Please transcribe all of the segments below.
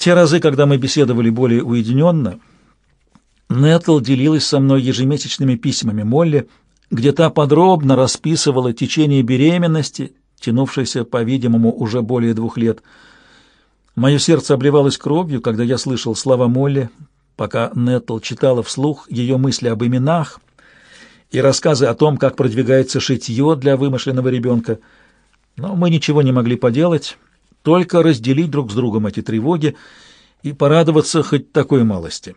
те разы, когда мы беседовали более уединенно, Нетл делилась со мной ежемесячными письмами Молли, где та подробно расписывала течение беременности, тянувшейся, по-видимому, уже более двух лет. Мое сердце обливалось кровью, когда я слышал слова Молли, пока Нетл читала вслух ее мысли об именах и рассказы о том, как продвигается шитье для вымышленного ребенка. Но мы ничего не могли поделать, только разделить друг с другом эти тревоги и порадоваться хоть такой малости.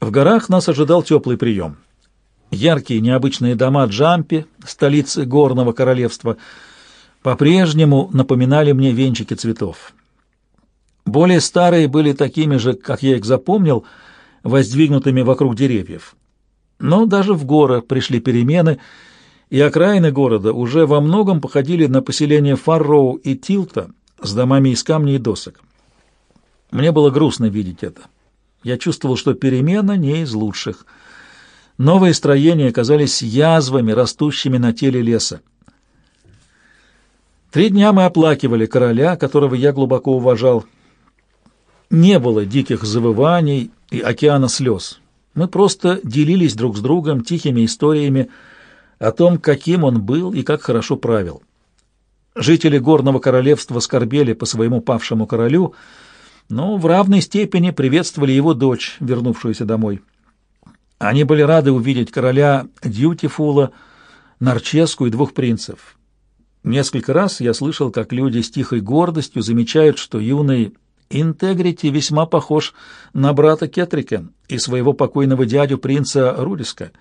В горах нас ожидал теплый прием. Яркие необычные дома Джампи, столицы горного королевства, по-прежнему напоминали мне венчики цветов. Более старые были такими же, как я их запомнил, воздвигнутыми вокруг деревьев. Но даже в горы пришли перемены, и окраины города уже во многом походили на поселения Фарроу и Тилта с домами из камней и досок. Мне было грустно видеть это. Я чувствовал, что перемена не из лучших. Новые строения казались язвами, растущими на теле леса. Три дня мы оплакивали короля, которого я глубоко уважал. Не было диких завываний и океана слез. Мы просто делились друг с другом тихими историями о том, каким он был и как хорошо правил. Жители горного королевства скорбели по своему павшему королю, но в равной степени приветствовали его дочь, вернувшуюся домой. Они были рады увидеть короля Дьютифула, Нарческу и двух принцев. Несколько раз я слышал, как люди с тихой гордостью замечают, что юный Интегрити весьма похож на брата Кетрика и своего покойного дядю принца Рудиска.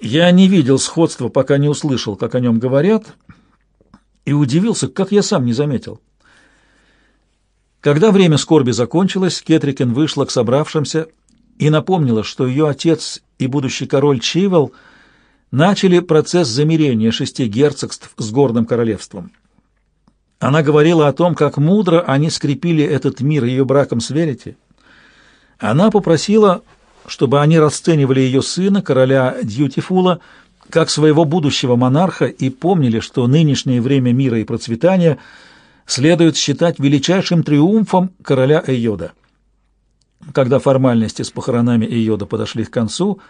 Я не видел сходства, пока не услышал, как о нем говорят, и удивился, как я сам не заметил. Когда время скорби закончилось, Кетрикен вышла к собравшимся и напомнила, что ее отец и будущий король Чивел начали процесс замирения шести герцогств с горным королевством. Она говорила о том, как мудро они скрепили этот мир ее браком с Верити. Она попросила, чтобы они расценивали ее сына, короля Дьютифула, как своего будущего монарха и помнили, что нынешнее время мира и процветания следует считать величайшим триумфом короля Эйода. Когда формальности с похоронами Эйода подошли к концу,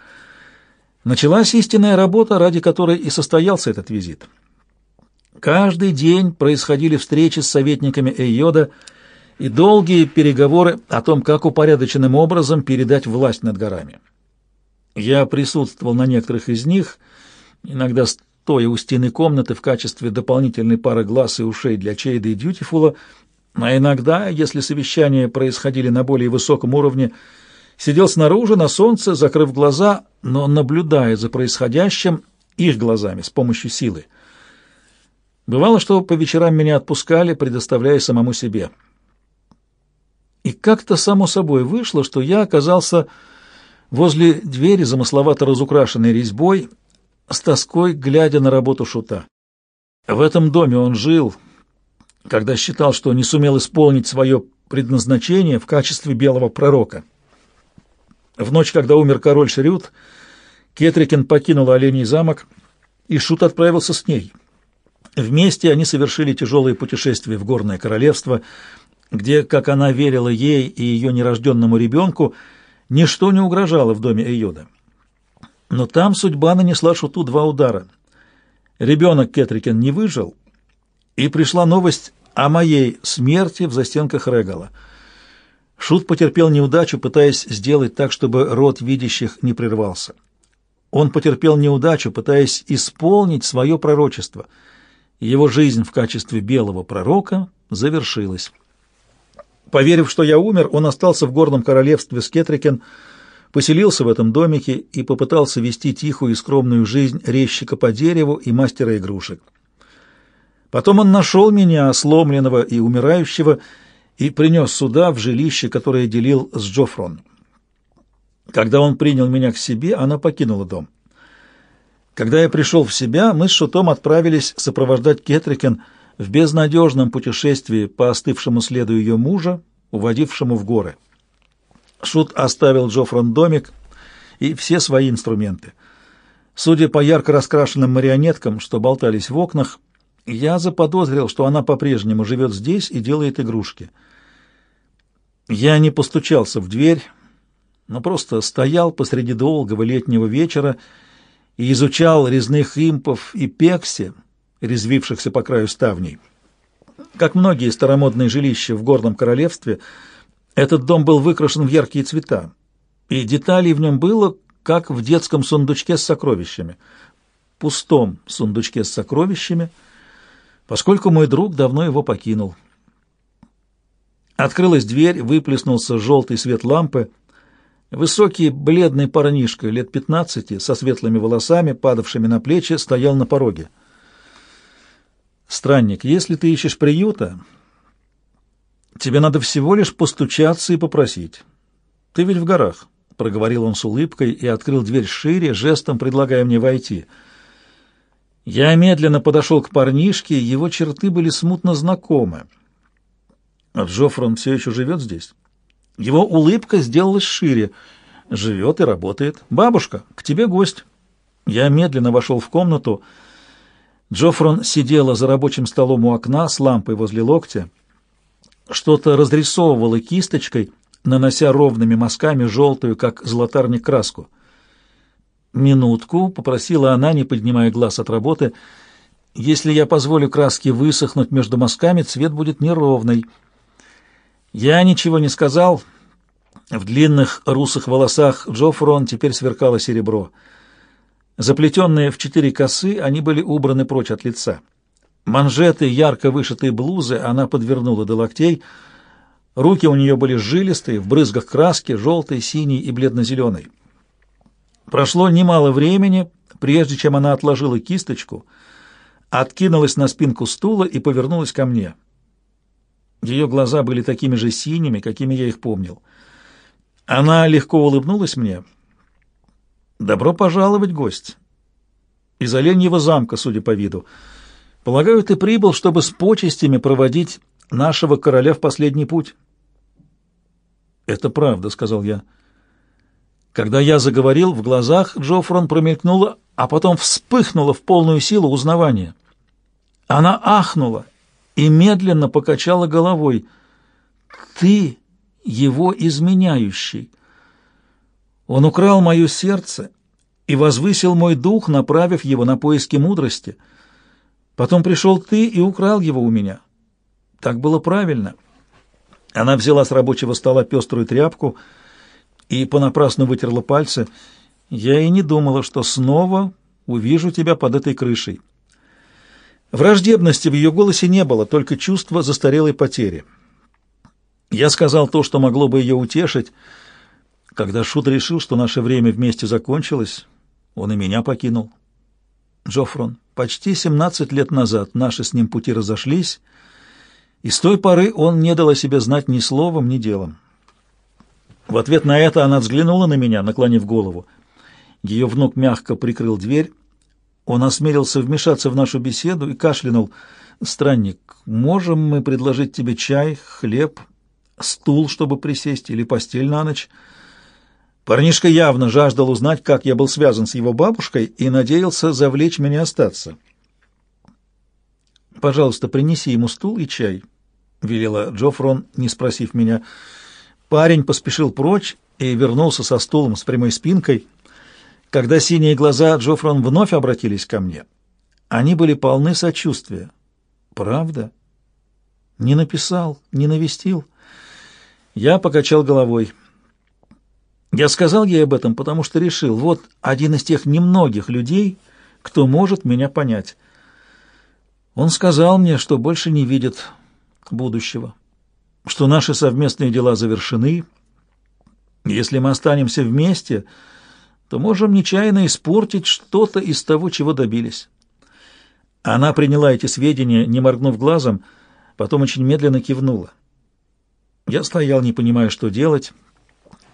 началась истинная работа, ради которой и состоялся этот визит. Каждый день происходили встречи с советниками Эйода и долгие переговоры о том, как упорядоченным образом передать власть над горами. Я присутствовал на некоторых из них, иногда стоя у стены комнаты в качестве дополнительной пары глаз и ушей для Чейда и Дьютифула, а иногда, если совещания происходили на более высоком уровне, сидел снаружи на солнце, закрыв глаза, но наблюдая за происходящим их глазами с помощью силы. Бывало, что по вечерам меня отпускали, предоставляя самому себе. И как-то само собой вышло, что я оказался возле двери, замысловато разукрашенной резьбой, с тоской глядя на работу шута. В этом доме он жил, когда считал, что не сумел исполнить свое предназначение в качестве белого пророка. В ночь, когда умер король Шрют, Кетрикин покинул Оленей замок, и Шут отправился с ней — Вместе они совершили тяжелое путешествие в Горное Королевство, где, как она верила ей и ее нерожденному ребенку, ничто не угрожало в доме Эйода. Но там судьба нанесла Шуту два удара. Ребенок Кетрикен не выжил, и пришла новость о моей смерти в застенках Регала. Шут потерпел неудачу, пытаясь сделать так, чтобы род видящих не прервался. Он потерпел неудачу, пытаясь исполнить свое пророчество — его жизнь в качестве белого пророка завершилась. Поверив, что я умер, он остался в горном королевстве Скетрикен, поселился в этом домике и попытался вести тихую и скромную жизнь резчика по дереву и мастера игрушек. Потом он нашел меня, сломленного и умирающего, и принес сюда, в жилище, которое делил с Джофрон. Когда он принял меня к себе, она покинула дом. Когда я пришел в себя, мы с Шутом отправились сопровождать Кетрикен в безнадежном путешествии по остывшему следу ее мужа, уводившему в горы. Шут оставил Джофрон домик и все свои инструменты. Судя по ярко раскрашенным марионеткам, что болтались в окнах, я заподозрил, что она по-прежнему живет здесь и делает игрушки. Я не постучался в дверь, но просто стоял посреди долгого летнего вечера и изучал резных импов и пекси, резвившихся по краю ставней. Как многие старомодные жилища в горном королевстве, этот дом был выкрашен в яркие цвета, и деталей в нем было, как в детском сундучке с сокровищами, пустом сундучке с сокровищами, поскольку мой друг давно его покинул. Открылась дверь, выплеснулся желтый свет лампы. Высокий, бледный парнишка, лет пятнадцати, со светлыми волосами, падавшими на плечи, стоял на пороге. «Странник, если ты ищешь приюта, тебе надо всего лишь постучаться и попросить. Ты ведь в горах», — проговорил он с улыбкой и открыл дверь шире, жестом предлагая мне войти. Я медленно подошел к парнишке, его черты были смутно знакомы. А Джоффрон все еще живет здесь? Его улыбка сделалась шире. Живет и работает. «Бабушка, к тебе гость». Я медленно вошел в комнату. Джоффрон сидела за рабочим столом у окна с лампой возле локтя. Что-то разрисовывала кисточкой, нанося ровными мазками желтую, как золотарник, краску. «Минутку», — попросила она, не поднимая глаз от работы. «Если я позволю краске высохнуть между мазками, цвет будет неровный». Я ничего не сказал. В длинных русых волосах Джоффрон теперь сверкало серебро. Заплетенные в четыре косы, они были убраны прочь от лица. Манжеты ярко вышитые блузы она подвернула до локтей. Руки у нее были жилистые, в брызгах краски, желтой, синей и бледно-зеленой. Прошло немало времени, прежде чем она отложила кисточку, откинулась на спинку стула и повернулась ко мне. Ее глаза были такими же синими, какими я их помнил. Она легко улыбнулась мне. «Добро пожаловать, гость!» «Из Оленьего замка, судя по виду. Полагаю, ты прибыл, чтобы с почестями проводить нашего короля в последний путь». «Это правда», — сказал я. Когда я заговорил, в глазах Джоффрон промелькнуло, а потом вспыхнуло в полную силу узнавание. Она ахнула и медленно покачала головой. «Ты его изменяющий. Он украл мое сердце и возвысил мой дух, направив его на поиски мудрости. Потом пришел ты и украл его у меня. Так было правильно». Она взяла с рабочего стола пеструю тряпку и понапрасну вытерла пальцы. «Я и не думала, что снова увижу тебя под этой крышей». Враждебности в ее голосе не было, только чувство застарелой потери. Я сказал то, что могло бы ее утешить. Когда Шут решил, что наше время вместе закончилось, он и меня покинул. Джофрон, почти 17 лет назад наши с ним пути разошлись, и с той поры он не дал о себе знать ни словом, ни делом. В ответ на это она взглянула на меня, наклонив голову. Ее внук мягко прикрыл дверь, он осмелился вмешаться в нашу беседу и кашлянул. «Странник, можем мы предложить тебе чай, хлеб, стул, чтобы присесть, или постель на ночь?» Парнишка явно жаждал узнать, как я был связан с его бабушкой, и надеялся завлечь меня остаться. «Пожалуйста, принеси ему стул и чай», — велела Джофрон, не спросив меня. Парень поспешил прочь и вернулся со стулом с прямой спинкой — когда синие глаза Джофрон вновь обратились ко мне, они были полны сочувствия. Правда? Не написал, не навестил. Я покачал головой. Я сказал ей об этом, потому что решил, вот один из тех немногих людей, кто может меня понять. Он сказал мне, что больше не видит будущего, что наши совместные дела завершены. Если мы останемся вместе, то можем нечаянно испортить что-то из того, чего добились. Она приняла эти сведения, не моргнув глазом, потом очень медленно кивнула. Я стоял, не понимая, что делать.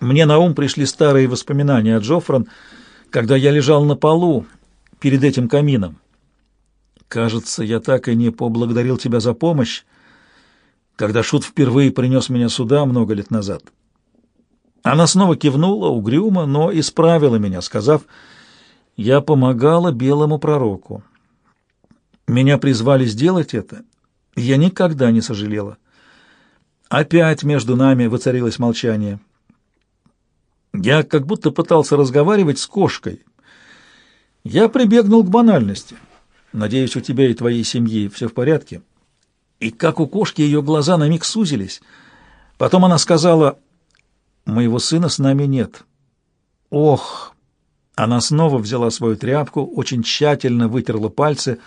Мне на ум пришли старые воспоминания о Джоффрон, когда я лежал на полу перед этим камином. Кажется, я так и не поблагодарил тебя за помощь, когда Шут впервые принес меня сюда много лет назад. Она снова кивнула угрюмо, но исправила меня, сказав, «Я помогала белому пророку. Меня призвали сделать это, и я никогда не сожалела». Опять между нами воцарилось молчание. Я как будто пытался разговаривать с кошкой. Я прибегнул к банальности. Надеюсь, у тебя и твоей семьи все в порядке. И как у кошки ее глаза на миг сузились. Потом она сказала, «Моего сына с нами нет». «Ох!» Она снова взяла свою тряпку, очень тщательно вытерла пальцы.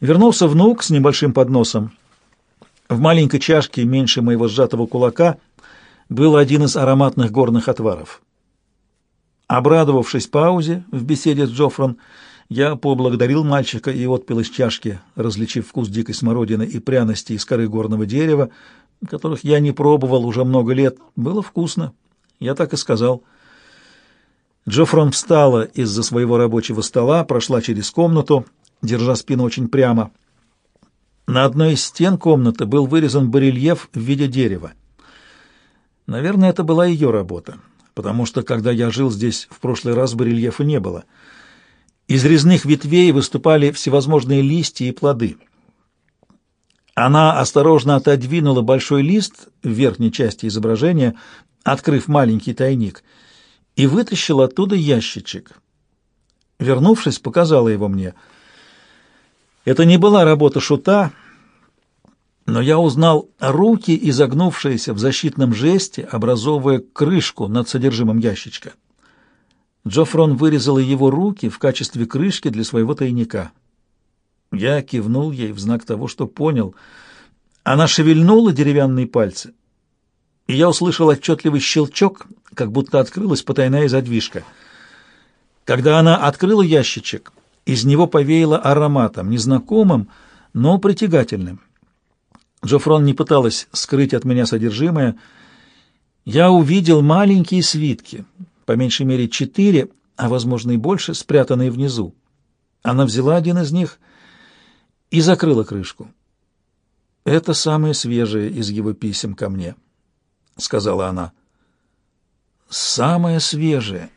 Вернулся внук с небольшим подносом. В маленькой чашке, меньше моего сжатого кулака, был один из ароматных горных отваров. Обрадовавшись паузе в беседе с Джоффрон, я поблагодарил мальчика и отпил из чашки, различив вкус дикой смородины и пряности из коры горного дерева, которых я не пробовал уже много лет. Было вкусно. Я так и сказал. Джоффрон встала из-за своего рабочего стола, прошла через комнату, держа спину очень прямо. На одной из стен комнаты был вырезан барельеф в виде дерева. Наверное, это была ее работа, потому что, когда я жил здесь в прошлый раз, барельефа не было. Из резных ветвей выступали всевозможные листья и плоды. Она осторожно отодвинула большой лист в верхней части изображения, открыв маленький тайник — и вытащил оттуда ящичек. Вернувшись, показала его мне. Это не была работа шута, но я узнал руки, изогнувшиеся в защитном жесте, образовывая крышку над содержимым ящичка. Джофрон вырезала его руки в качестве крышки для своего тайника. Я кивнул ей в знак того, что понял. Она шевельнула деревянные пальцы, и я услышал отчетливый щелчок, как будто открылась потайная задвижка. Когда она открыла ящичек, из него повеяло ароматом, незнакомым, но притягательным. Джофрон не пыталась скрыть от меня содержимое. Я увидел маленькие свитки, по меньшей мере четыре, а, возможно, и больше, спрятанные внизу. Она взяла один из них и закрыла крышку. Это самое свежее из его писем ко мне, — сказала она самое свежее.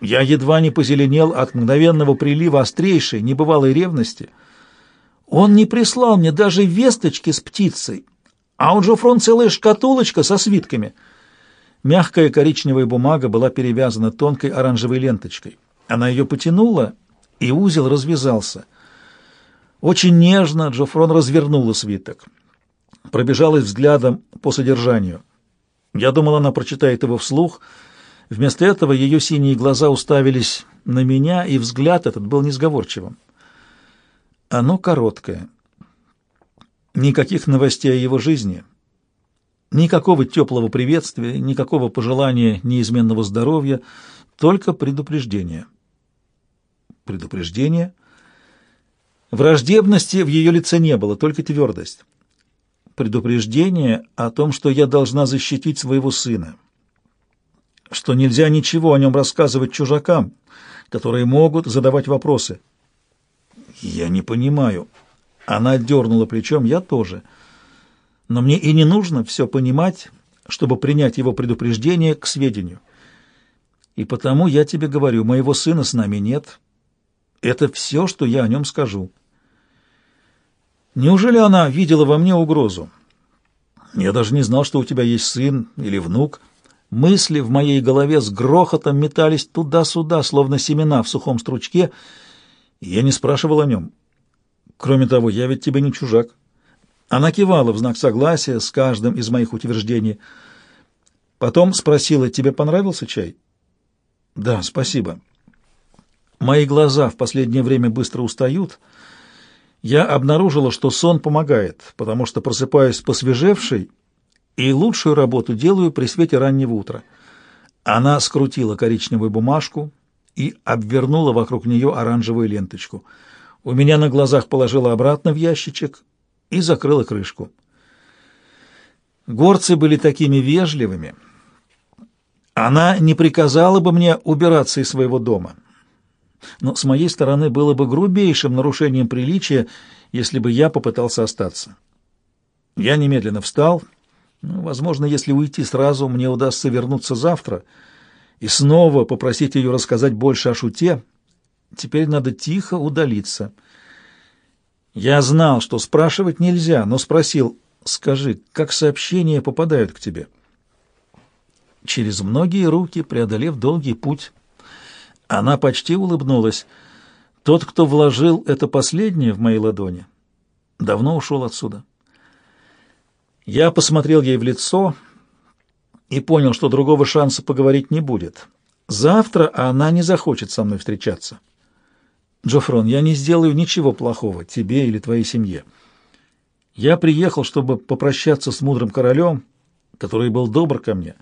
Я едва не позеленел от мгновенного прилива острейшей, небывалой ревности. Он не прислал мне даже весточки с птицей, а у Джофрон целая шкатулочка со свитками. Мягкая коричневая бумага была перевязана тонкой оранжевой ленточкой. Она ее потянула, и узел развязался. Очень нежно Джофрон развернула свиток. Пробежалась взглядом по содержанию. Я думал, она прочитает его вслух. Вместо этого ее синие глаза уставились на меня, и взгляд этот был несговорчивым. Оно короткое. Никаких новостей о его жизни. Никакого теплого приветствия, никакого пожелания неизменного здоровья, только предупреждение. Предупреждение? Враждебности в ее лице не было, только твердость предупреждение о том, что я должна защитить своего сына, что нельзя ничего о нем рассказывать чужакам, которые могут задавать вопросы. Я не понимаю. Она дернула плечом, я тоже. Но мне и не нужно все понимать, чтобы принять его предупреждение к сведению. И потому я тебе говорю, моего сына с нами нет. Это все, что я о нем скажу. Неужели она видела во мне угрозу? Я даже не знал, что у тебя есть сын или внук. Мысли в моей голове с грохотом метались туда-сюда, словно семена в сухом стручке, я не спрашивал о нем. Кроме того, я ведь тебе не чужак. Она кивала в знак согласия с каждым из моих утверждений. Потом спросила, тебе понравился чай? Да, спасибо. Мои глаза в последнее время быстро устают, — я обнаружила, что сон помогает, потому что просыпаюсь посвежевшей и лучшую работу делаю при свете раннего утра. Она скрутила коричневую бумажку и обвернула вокруг нее оранжевую ленточку. У меня на глазах положила обратно в ящичек и закрыла крышку. Горцы были такими вежливыми. Она не приказала бы мне убираться из своего дома но с моей стороны было бы грубейшим нарушением приличия, если бы я попытался остаться. Я немедленно встал. Ну, возможно, если уйти сразу, мне удастся вернуться завтра и снова попросить ее рассказать больше о шуте. Теперь надо тихо удалиться. Я знал, что спрашивать нельзя, но спросил, Скажи, как сообщения попадают к тебе?» «Через многие руки, преодолев долгий путь». Она почти улыбнулась. «Тот, кто вложил это последнее в мои ладони, давно ушел отсюда». Я посмотрел ей в лицо и понял, что другого шанса поговорить не будет. Завтра она не захочет со мной встречаться. Джофрон, я не сделаю ничего плохого тебе или твоей семье. Я приехал, чтобы попрощаться с мудрым королем, который был добр ко мне.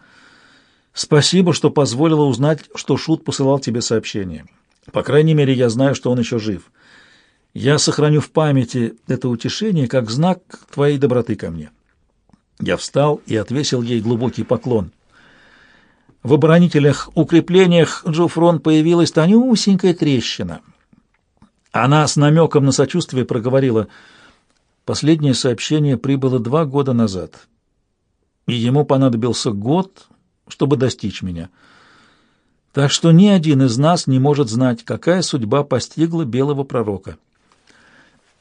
Спасибо, что позволила узнать, что Шут посылал тебе сообщение. По крайней мере, я знаю, что он еще жив. Я сохраню в памяти это утешение как знак твоей доброты ко мне. Я встал и отвесил ей глубокий поклон. В оборонительных укреплениях Джофрон появилась тонюсенькая трещина. Она с намеком на сочувствие проговорила, «Последнее сообщение прибыло два года назад, и ему понадобился год, чтобы достичь меня. Так что ни один из нас не может знать, какая судьба постигла белого пророка».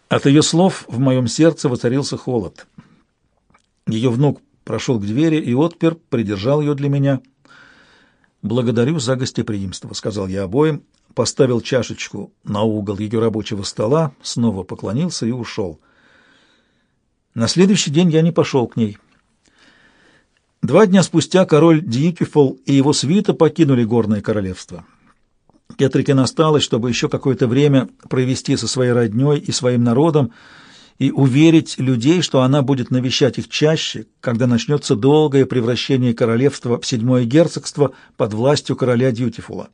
От ее слов в моем сердце воцарился холод. Ее внук прошел к двери и отпер, придержал ее для меня — «Благодарю за гостеприимство», — сказал я обоим, поставил чашечку на угол ее рабочего стола, снова поклонился и ушел. На следующий день я не пошел к ней. Два дня спустя король Дьютифол и его свита покинули горное королевство. Кетрикен осталось, чтобы еще какое-то время провести со своей родней и своим народом, и уверить людей, что она будет навещать их чаще, когда начнется долгое превращение королевства в седьмое герцогство под властью короля Дьютифула.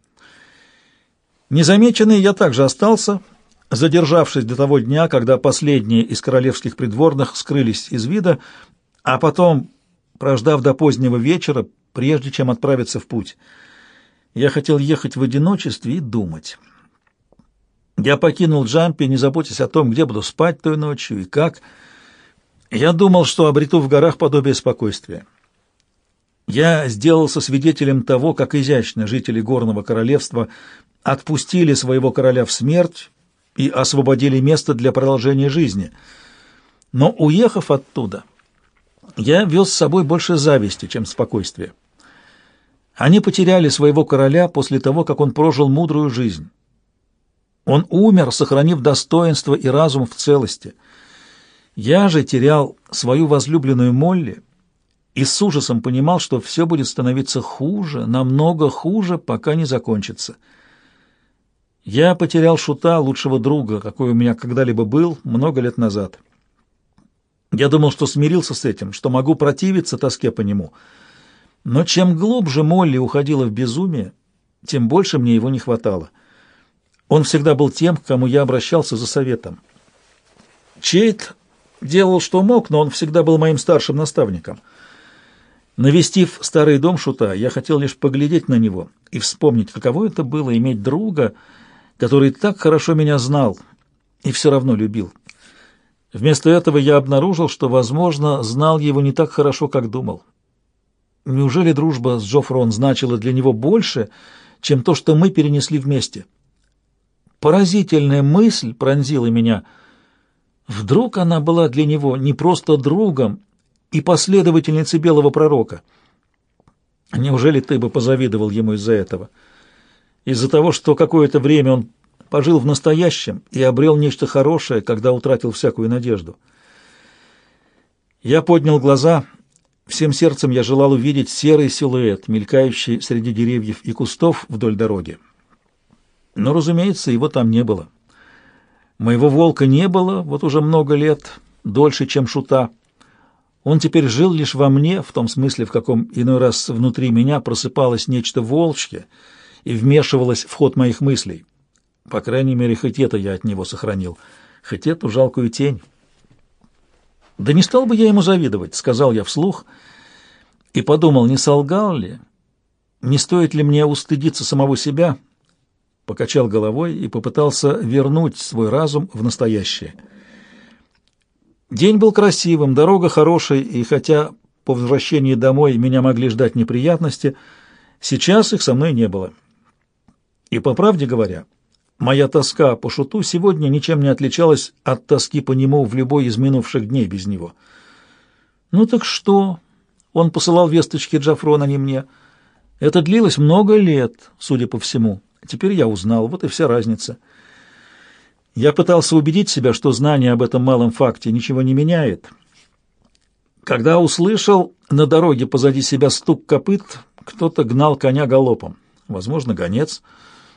Незамеченный я также остался, задержавшись до того дня, когда последние из королевских придворных скрылись из вида, а потом, прождав до позднего вечера, прежде чем отправиться в путь. Я хотел ехать в одиночестве и думать». Я покинул Джампи, не заботясь о том, где буду спать той ночью и как. Я думал, что обрету в горах подобие спокойствия. Я сделался свидетелем того, как изящно жители горного королевства отпустили своего короля в смерть и освободили место для продолжения жизни. Но, уехав оттуда, я вез с собой больше зависти, чем спокойствия. Они потеряли своего короля после того, как он прожил мудрую жизнь. Он умер, сохранив достоинство и разум в целости. Я же терял свою возлюбленную Молли и с ужасом понимал, что все будет становиться хуже, намного хуже, пока не закончится. Я потерял Шута, лучшего друга, какой у меня когда-либо был, много лет назад. Я думал, что смирился с этим, что могу противиться тоске по нему. Но чем глубже Молли уходила в безумие, тем больше мне его не хватало. Он всегда был тем, к кому я обращался за советом. Чейт делал, что мог, но он всегда был моим старшим наставником. Навестив старый дом Шута, я хотел лишь поглядеть на него и вспомнить, каково это было иметь друга, который так хорошо меня знал и все равно любил. Вместо этого я обнаружил, что, возможно, знал его не так хорошо, как думал. Неужели дружба с Джофрон значила для него больше, чем то, что мы перенесли вместе?» Поразительная мысль пронзила меня. Вдруг она была для него не просто другом и последовательницей белого пророка? Неужели ты бы позавидовал ему из-за этого? Из-за того, что какое-то время он пожил в настоящем и обрел нечто хорошее, когда утратил всякую надежду. Я поднял глаза. Всем сердцем я желал увидеть серый силуэт, мелькающий среди деревьев и кустов вдоль дороги. Но, разумеется, его там не было. Моего волка не было вот уже много лет, дольше, чем шута. Он теперь жил лишь во мне, в том смысле, в каком иной раз внутри меня просыпалось нечто волчье и вмешивалось в ход моих мыслей. По крайней мере, хоть это я от него сохранил, хоть эту жалкую тень. «Да не стал бы я ему завидовать», — сказал я вслух, и подумал, не солгал ли, не стоит ли мне устыдиться самого себя — покачал головой и попытался вернуть свой разум в настоящее. День был красивым, дорога хорошей, и хотя по возвращении домой меня могли ждать неприятности, сейчас их со мной не было. И по правде говоря, моя тоска по шуту сегодня ничем не отличалась от тоски по нему в любой из минувших дней без него. Ну так что? Он посылал весточки Джафрон, а не мне. Это длилось много лет, судя по всему. Теперь я узнал, вот и вся разница. Я пытался убедить себя, что знание об этом малом факте ничего не меняет. Когда услышал на дороге позади себя стук копыт, кто-то гнал коня галопом. Возможно, гонец.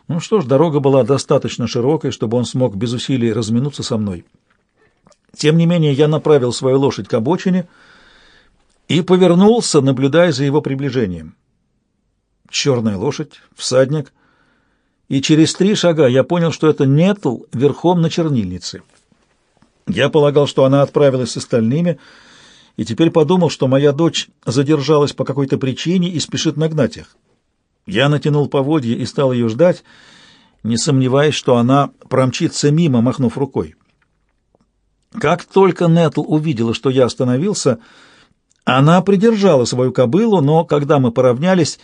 Ну что ж, дорога была достаточно широкой, чтобы он смог без усилий разминуться со мной. Тем не менее, я направил свою лошадь к обочине и повернулся, наблюдая за его приближением. Черная лошадь, всадник, и через три шага я понял, что это Нетл верхом на чернильнице. Я полагал, что она отправилась с остальными, и теперь подумал, что моя дочь задержалась по какой-то причине и спешит нагнать их. Я натянул поводья и стал ее ждать, не сомневаясь, что она промчится мимо, махнув рукой. Как только Нетл увидела, что я остановился, она придержала свою кобылу, но, когда мы поравнялись,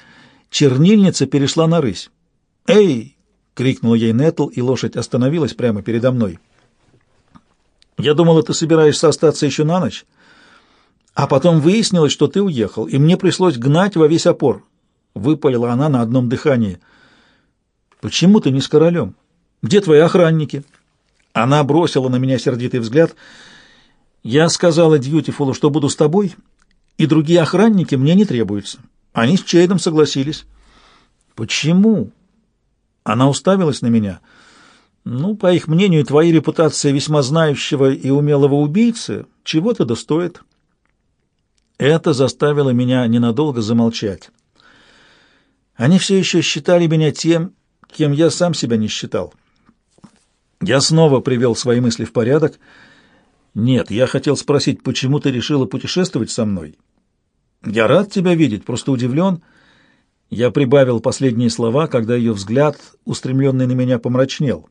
чернильница перешла на рысь. «Эй!» — крикнул ей Нетл, и лошадь остановилась прямо передо мной. «Я думала, ты собираешься остаться еще на ночь, а потом выяснилось, что ты уехал, и мне пришлось гнать во весь опор», — выпалила она на одном дыхании. «Почему ты не с королем? Где твои охранники?» Она бросила на меня сердитый взгляд. «Я сказала Дьютифулу, что буду с тобой, и другие охранники мне не требуются. Они с Чейдом согласились». «Почему?» Она уставилась на меня. «Ну, по их мнению, твоя репутация весьма знающего и умелого убийцы чего-то достоит». Это заставило меня ненадолго замолчать. Они все еще считали меня тем, кем я сам себя не считал. Я снова привел свои мысли в порядок. Нет, я хотел спросить, почему ты решила путешествовать со мной? Я рад тебя видеть, просто удивлен. Я прибавил последние слова, когда ее взгляд, устремленный на меня, помрачнел.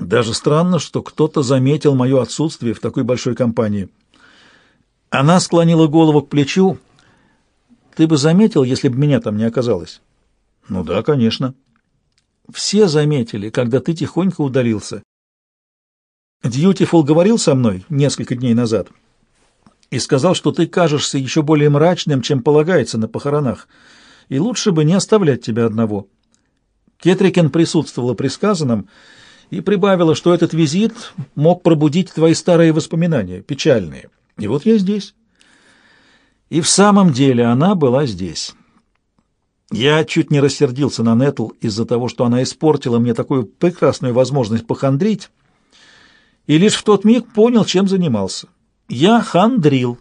Даже странно, что кто-то заметил мое отсутствие в такой большой компании. Она склонила голову к плечу. Ты бы заметил, если бы меня там не оказалось? Ну да, конечно. Все заметили, когда ты тихонько удалился. Дьютифул говорил со мной несколько дней назад и сказал, что ты кажешься еще более мрачным, чем полагается на похоронах, и лучше бы не оставлять тебя одного. Кетрикен присутствовала при сказанном и прибавила, что этот визит мог пробудить твои старые воспоминания, печальные. И вот я здесь. И в самом деле она была здесь. Я чуть не рассердился на Нетл из-за того, что она испортила мне такую прекрасную возможность похандрить, и лишь в тот миг понял, чем занимался. Я хандрил,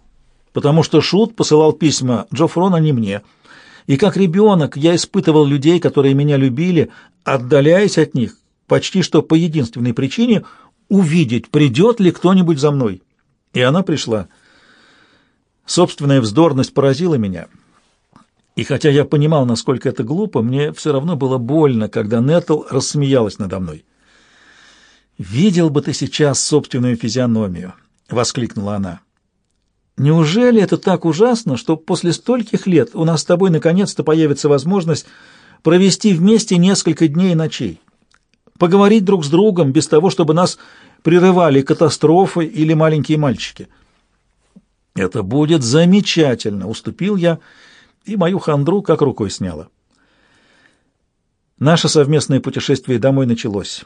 потому что Шут посылал письма Джофрона не мне, и как ребенок я испытывал людей, которые меня любили, отдаляясь от них, почти что по единственной причине увидеть, придет ли кто-нибудь за мной. И она пришла. Собственная вздорность поразила меня — и хотя я понимал, насколько это глупо, мне все равно было больно, когда Нетл рассмеялась надо мной. «Видел бы ты сейчас собственную физиономию!» — воскликнула она. «Неужели это так ужасно, что после стольких лет у нас с тобой наконец-то появится возможность провести вместе несколько дней и ночей, поговорить друг с другом без того, чтобы нас прерывали катастрофы или маленькие мальчики?» «Это будет замечательно!» — уступил я — и мою хандру как рукой сняло. Наше совместное путешествие домой началось.